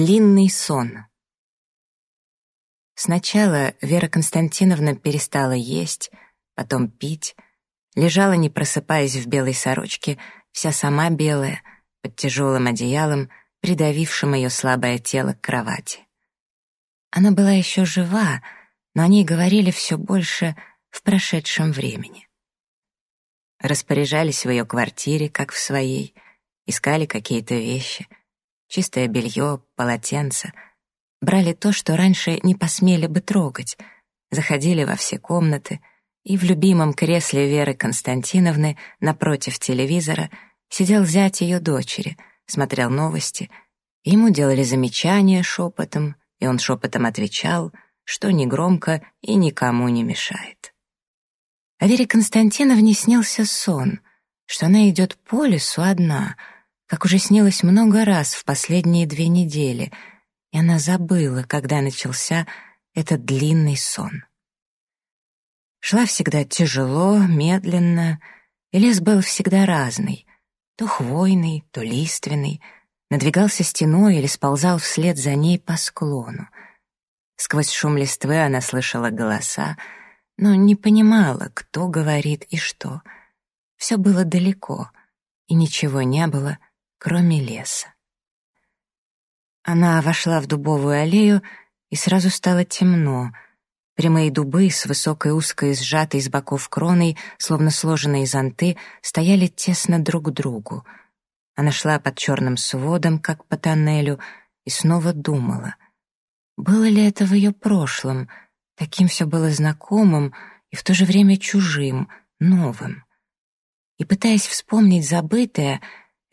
Длинный сон. Сначала Вера Константиновна перестала есть, потом пить, лежала, не просыпаясь в белой сорочке, вся сама белая, под тяжелым одеялом, придавившим ее слабое тело к кровати. Она была еще жива, но о ней говорили все больше в прошедшем времени. Распоряжались в ее квартире, как в своей, искали какие-то вещи — чистое белье, полотенце. Брали то, что раньше не посмели бы трогать, заходили во все комнаты, и в любимом кресле Веры Константиновны напротив телевизора сидел зять ее дочери, смотрел новости, ему делали замечания шепотом, и он шепотом отвечал, что негромко и никому не мешает. А Вере Константиновне снился сон, что она идет по лесу одна — как уже снилось много раз в последние две недели, и она забыла, когда начался этот длинный сон. Шла всегда тяжело, медленно, и лес был всегда разный, то хвойный, то лиственный, надвигался стеной или сползал вслед за ней по склону. Сквозь шум листвы она слышала голоса, но не понимала, кто говорит и что. Все было далеко, и ничего не было — кроме леса. Она вошла в дубовую аллею, и сразу стало темно. Прямые дубы с высокой узкой сжатой с боков кроной, словно сложенные зонты, стояли тесно друг к другу. Она шла под черным сводом, как по тоннелю, и снова думала. Было ли это в ее прошлом? Таким все было знакомым и в то же время чужим, новым. И, пытаясь вспомнить забытое,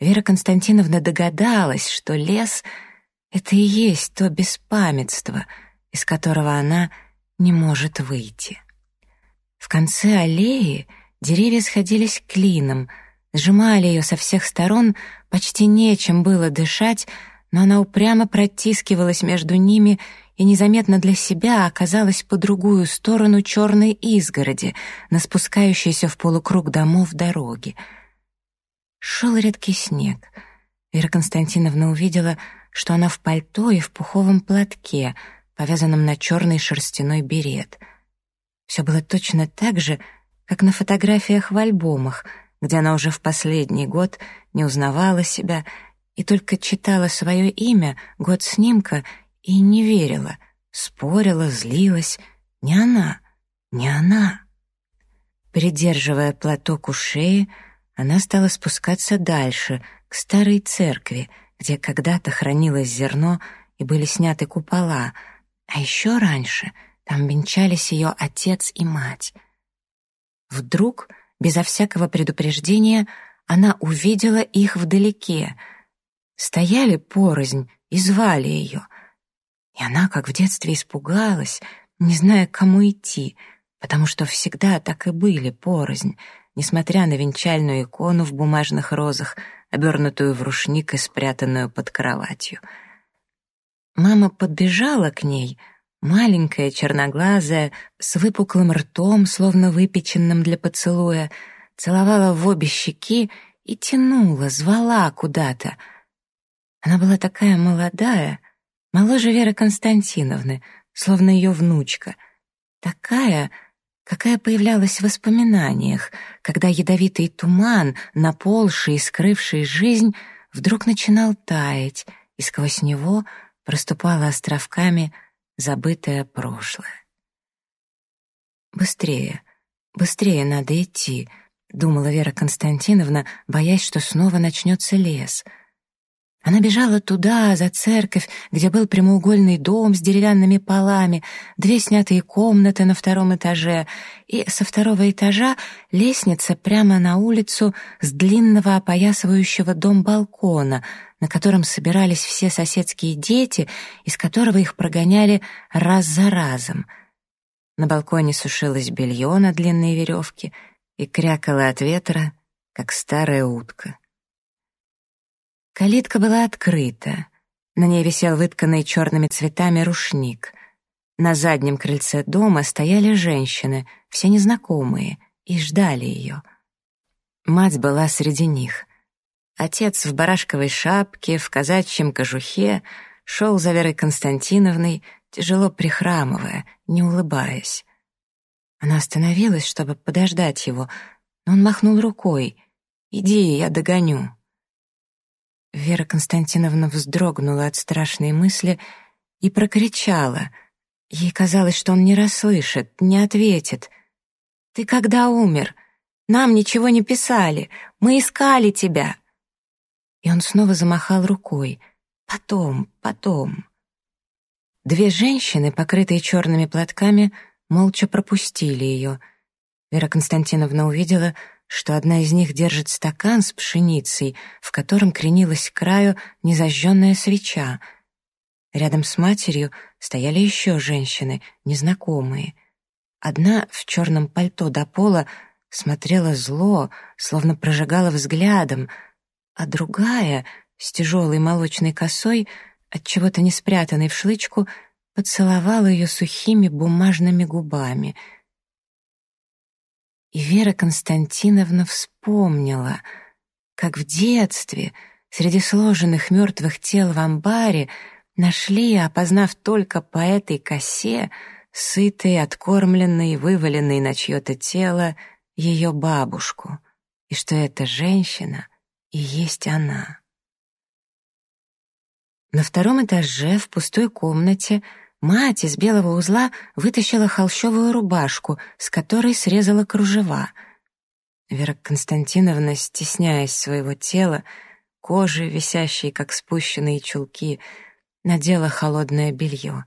Вера Константиновна догадалась, что лес — это и есть то беспамятство, из которого она не может выйти. В конце аллеи деревья сходились клином, сжимали ее со всех сторон, почти нечем было дышать, но она упрямо протискивалась между ними и незаметно для себя оказалась по другую сторону черной изгороди, на спускающейся в полукруг домов дороги — Шел редкий снег. Вера Константиновна увидела, что она в пальто и в пуховом платке, повязанном на черный шерстяной берет. Все было точно так же, как на фотографиях в альбомах, где она уже в последний год не узнавала себя и только читала свое имя, год снимка, и не верила, спорила, злилась. Не она, не она. Придерживая платок у шеи, она стала спускаться дальше, к старой церкви, где когда-то хранилось зерно и были сняты купола, а еще раньше там венчались ее отец и мать. Вдруг, безо всякого предупреждения, она увидела их вдалеке. Стояли порознь и звали ее. И она, как в детстве, испугалась, не зная, кому идти, потому что всегда так и были порознь — несмотря на венчальную икону в бумажных розах, обернутую в рушник и спрятанную под кроватью. Мама подбежала к ней, маленькая, черноглазая, с выпуклым ртом, словно выпеченным для поцелуя, целовала в обе щеки и тянула, звала куда-то. Она была такая молодая, моложе Веры Константиновны, словно ее внучка, такая, какая появлялась в воспоминаниях, когда ядовитый туман, наползший и скрывший жизнь, вдруг начинал таять, и сквозь него проступало островками забытое прошлое. «Быстрее, быстрее надо идти», — думала Вера Константиновна, боясь, что снова начнется лес — она бежала туда, за церковь, где был прямоугольный дом с деревянными полами, две снятые комнаты на втором этаже, и со второго этажа лестница прямо на улицу с длинного опоясывающего дом балкона, на котором собирались все соседские дети, из которого их прогоняли раз за разом. На балконе сушилось белье на длинной веревке и крякало от ветра, как старая утка. Калитка была открыта. На ней висел вытканный черными цветами рушник. На заднем крыльце дома стояли женщины, все незнакомые, и ждали ее. Мать была среди них. Отец в барашковой шапке, в казачьем кожухе, шел за Верой Константиновной, тяжело прихрамывая, не улыбаясь. Она остановилась, чтобы подождать его, но он махнул рукой. «Иди, я догоню». Вера Константиновна вздрогнула от страшной мысли и прокричала. Ей казалось, что он не расслышит, не ответит. «Ты когда умер? Нам ничего не писали. Мы искали тебя». И он снова замахал рукой. «Потом, потом». Две женщины, покрытые черными платками, молча пропустили ее. Вера Константиновна увидела, что одна из них держит стакан с пшеницей, в котором кренилась к краю незажженная свеча. Рядом с матерью стояли еще женщины, незнакомые. Одна в черном пальто до пола смотрела зло, словно прожигала взглядом, а другая, с тяжелой молочной косой, от чего то не спрятанной в шлычку, поцеловала ее сухими бумажными губами. И Вера Константиновна вспомнила, как в детстве среди сложенных мертвых тел в амбаре нашли, опознав только по этой косе, сытой, откормленной, вываленной на чье-то тело, ее бабушку, и что эта женщина и есть она. На втором этаже в пустой комнате Мать из белого узла вытащила холщовую рубашку, с которой срезала кружева. Вера Константиновна, стесняясь своего тела, кожи, висящей, как спущенные чулки, надела холодное белье.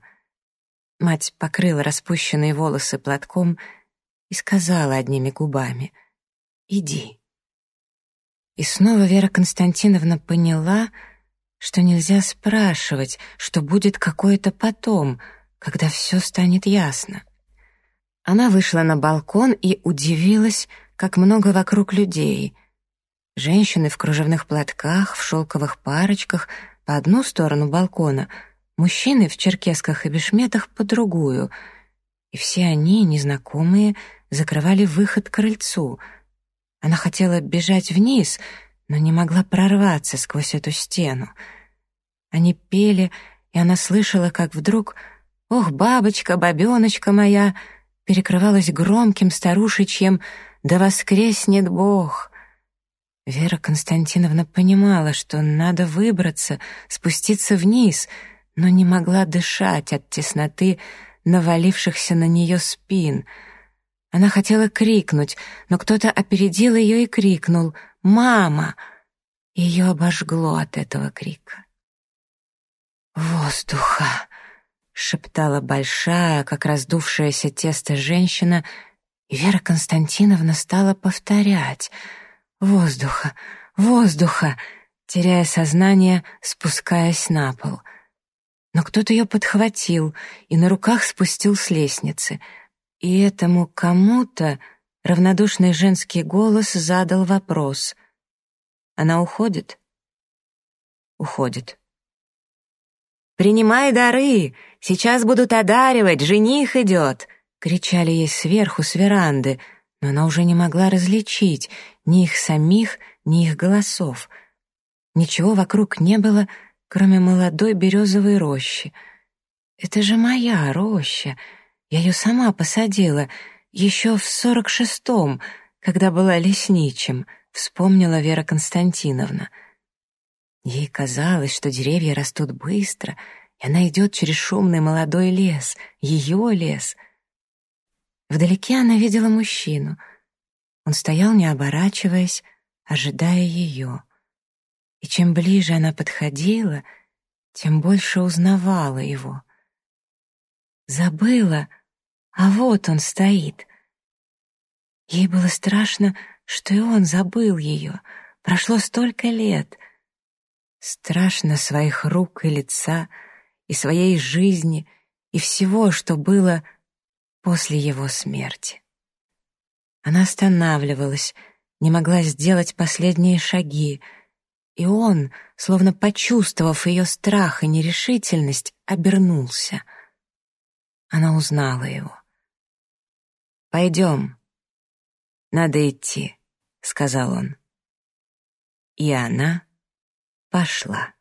Мать покрыла распущенные волосы платком и сказала одними губами «Иди». И снова Вера Константиновна поняла, что нельзя спрашивать, что будет какое-то потом, когда все станет ясно. Она вышла на балкон и удивилась, как много вокруг людей. Женщины в кружевных платках, в шелковых парочках по одну сторону балкона, мужчины в черкесках и бешметах по другую. И все они, незнакомые, закрывали выход к крыльцу. Она хотела бежать вниз — но не могла прорваться сквозь эту стену. Они пели, и она слышала, как вдруг «Ох, бабочка, бабеночка моя!» перекрывалась громким старушечьим «Да воскреснет Бог!» Вера Константиновна понимала, что надо выбраться, спуститься вниз, но не могла дышать от тесноты навалившихся на нее спин. Она хотела крикнуть, но кто-то опередил ее и крикнул — «Мама!» Ее обожгло от этого крика. «Воздуха!» — шептала большая, как раздувшееся тесто женщина, и Вера Константиновна стала повторять «Воздуха! Воздуха!» теряя сознание, спускаясь на пол. Но кто-то ее подхватил и на руках спустил с лестницы, и этому кому-то Равнодушный женский голос задал вопрос. «Она уходит?» «Уходит». «Принимай дары! Сейчас будут одаривать! Жених идет!» — кричали ей сверху, с веранды, но она уже не могла различить ни их самих, ни их голосов. Ничего вокруг не было, кроме молодой березовой рощи. «Это же моя роща! Я ее сама посадила!» Еще в сорок шестом, когда была лесничим, вспомнила Вера Константиновна. Ей казалось, что деревья растут быстро, и она идет через шумный молодой лес, ее лес. Вдалеке она видела мужчину. Он стоял, не оборачиваясь, ожидая ее. И чем ближе она подходила, тем больше узнавала его. Забыла — а вот он стоит. Ей было страшно, что и он забыл ее. Прошло столько лет. Страшно своих рук и лица, и своей жизни, и всего, что было после его смерти. Она останавливалась, не могла сделать последние шаги, и он, словно почувствовав ее страх и нерешительность, обернулся. Она узнала его. «Пойдем. Надо идти», — сказал он. И она пошла.